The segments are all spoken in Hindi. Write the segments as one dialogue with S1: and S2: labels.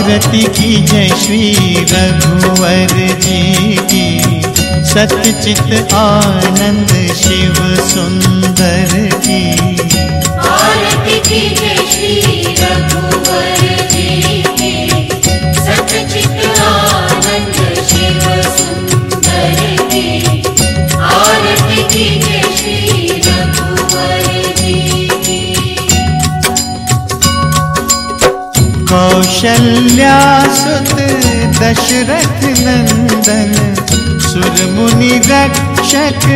S1: आरती की जय श्री रघुवर जी की। सतचित आनंद शिव सुंदर की।
S2: आरती की जय श्री रघुवर
S1: कौशल्या सुत दशरथ नंदन सुर मुनि रक्षक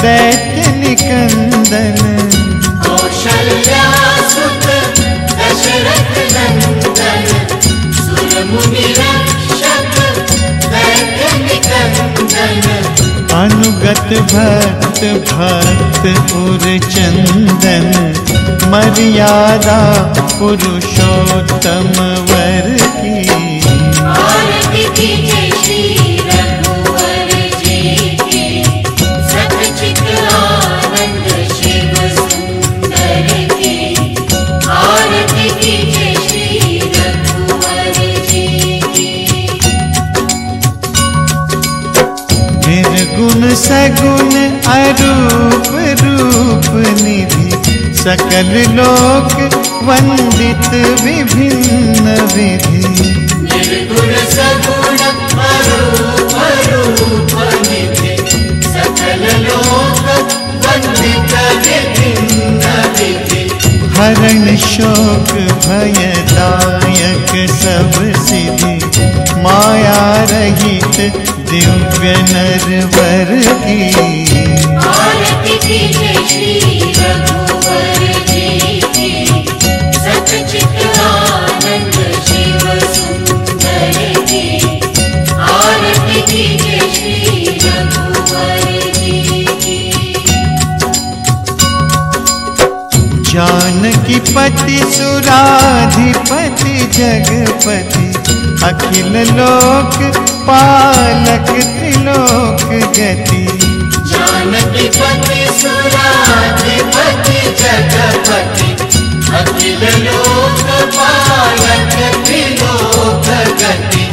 S1: दैत्य निकंदन।
S2: दशरथ नंदन रक्षक दैत्य निकंदन।
S1: अनुगत भक्त भक्त उर चंदन मर्यादा पुरुषोत्तम वर की। निर्गुण सगुण अरूप रूप निधि सकल लोक वंदित विभिन्न विधि।
S2: निर्गुण सगुण अरूप रूप निधि सकल लोक वंदित विभिन्न विधि।
S1: हरण शोक भयदायक सब सिद्धि। माया रहित दिव्य नरवर की
S2: आरती की श्री रघुवर
S1: पति सुराधिपति जगपति अखिल लोक पालक त्रिलोक गति।
S2: जानकीपति सुराधिपति जगपति अखिल लोक पालक त्रिलोक गति।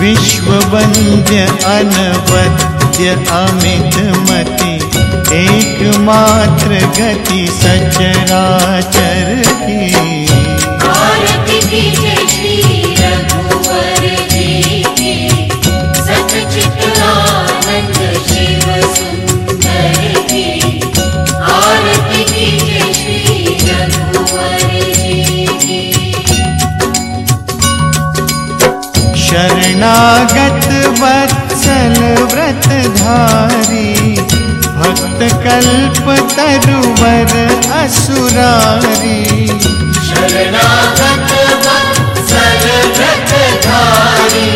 S1: विश्ववंद्य अनवद्य अमित मति एकमात्र गति सचराचर की।
S2: आरती
S1: कल्प तरुवर असुरारी।
S2: शरणागत वत्सल व्रतधारी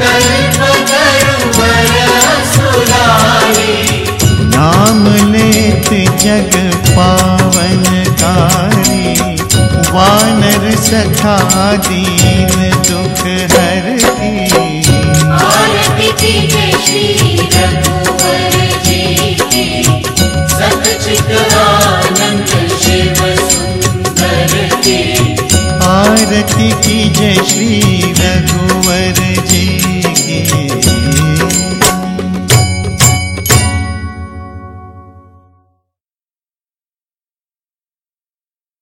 S2: कल्प तरुवर असुरारी।
S1: नाम लेत जग पावनकारी। वानर सखा दीन दुख हर की
S2: आरती
S1: आरती की जय श्री रघुवर।